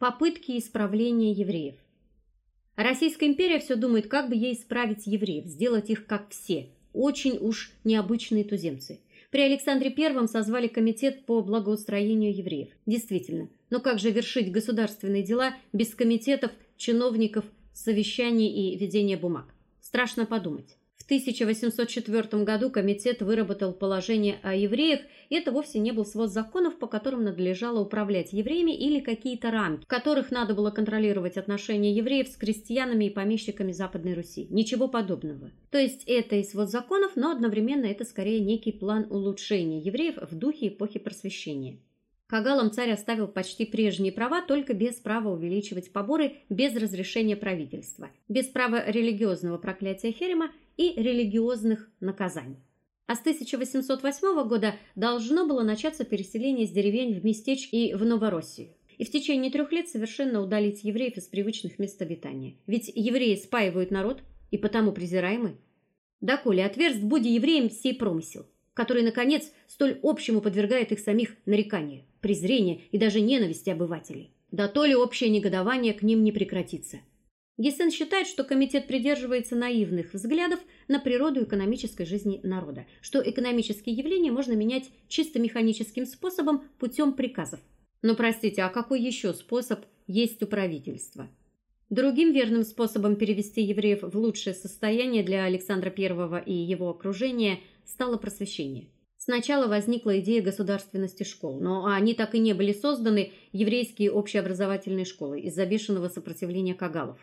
Попытки исправления евреев. Российская империя все думает, как бы ей исправить евреев, сделать их как все, очень уж необычные туземцы. При Александре I созвали комитет по благоустроению евреев. Действительно, но как же вершить государственные дела без комитетов, чиновников, совещаний и ведения бумаг? Страшно подумать. 1804 году комитет выработал положение о евреях, и это вовсе не был свод законов, по которым надлежало управлять евреями или какие-то рамки, в которых надо было контролировать отношения евреев с крестьянами и помещиками Западной Руси. Ничего подобного. То есть это и свод законов, но одновременно это скорее некий план улучшения евреев в духе эпохи Просвещения. Кагалам царь оставил почти прежние права, только без права увеличивать поборы без разрешения правительства, без права религиозного проклятия Херема и религиозных наказаний. А с 1808 года должно было начаться переселение из деревень в местечки и в Новороссию. И в течение трех лет совершенно удалить евреев из привычных мест обитания. Ведь евреи спаивают народ и потому презираемы. Доколе отверст буди евреям сей промысел, который наконец столь общему подвергает их самих нареканию, презрению и даже ненависти обывателей. Да то ли общее негодование к ним не прекратится. Гессен считает, что комитет придерживается наивных взглядов на природу экономической жизни народа, что экономические явления можно менять чисто механическим способом путем приказов. Но простите, а какой еще способ есть у правительства? Другим верным способом перевести евреев в лучшее состояние для Александра I и его окружения стало просвещение. Сначала возникла идея государственности школ, но они так и не были созданы еврейские общеобразовательные школы из-за бешеного сопротивления кагалов.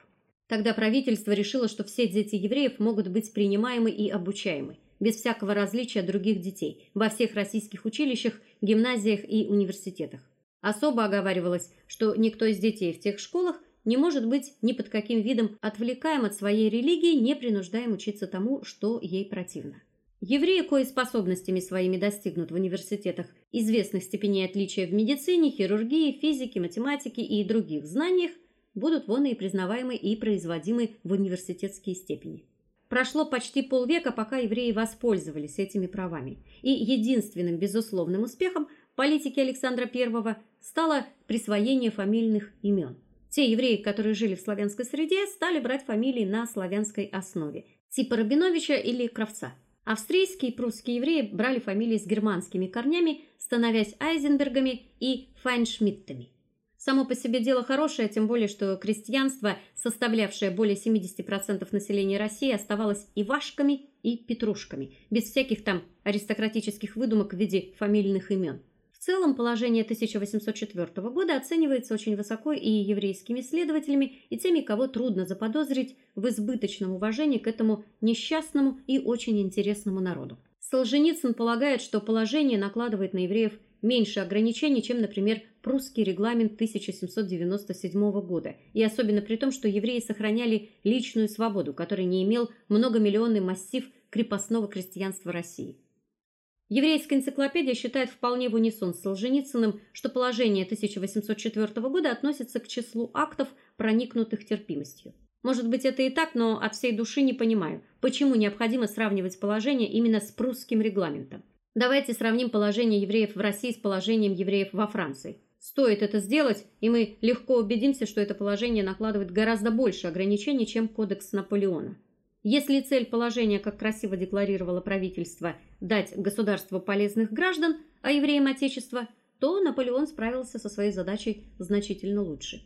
Тогда правительство решило, что все дети евреев могут быть принимаемы и обучаемы без всякого различия других детей во всех российских училищах, гимназиях и университетах. Особо оговаривалось, что никто из детей в тех школах не может быть ни под каким видом отвлекаем от своей религии, не принуждаем учиться тому, что ей противно. Евреи, кои способностями своими достигнут в университетах известных степеней отличия в медицине, хирургии, физике, математике и других знаниях, будут вон и признаваемы и производимы в университетские степени. Прошло почти полвека, пока евреи воспользовались этими правами, и единственным безусловным успехом политики Александра I стало присвоение фамильных имен. Те евреи, которые жили в славянской среде, стали брать фамилии на славянской основе, типа Рабиновича или Кравца. Австрийские и прусские евреи брали фамилии с германскими корнями, становясь Айзенбергами и Файншмидтами. Само по себе дело хорошее, тем более что крестьянство, составлявшее более 70% населения России, оставалось ивашками и петрушками, без всяких там аристократических выдумок в виде фамильных имен. Целом положение 1804 года оценивается очень высоко и еврейскими исследователями, и теми, кого трудно заподозрить в избыточном уважении к этому несчастному и очень интересному народу. Солженицын полагает, что положение накладывает на евреев меньше ограничений, чем, например, прусский регламент 1797 года, и особенно при том, что евреи сохраняли личную свободу, который не имел многомиллионный массив крепостного крестьянства России. Еврейская энциклопедия считает вполне в унисон с Солженицыным, что положение 1804 года относится к числу актов, проникнутых терпимостью. Может быть, это и так, но от всей души не понимаю, почему необходимо сравнивать положение именно с прусским регламентом. Давайте сравним положение евреев в России с положением евреев во Франции. Стоит это сделать, и мы легко убедимся, что это положение накладывает гораздо больше ограничений, чем кодекс Наполеона. Если цель положения, как красиво декларировало правительство, дать государству полезных граждан, а евреям отечества, то Наполеон справился со своей задачей значительно лучше.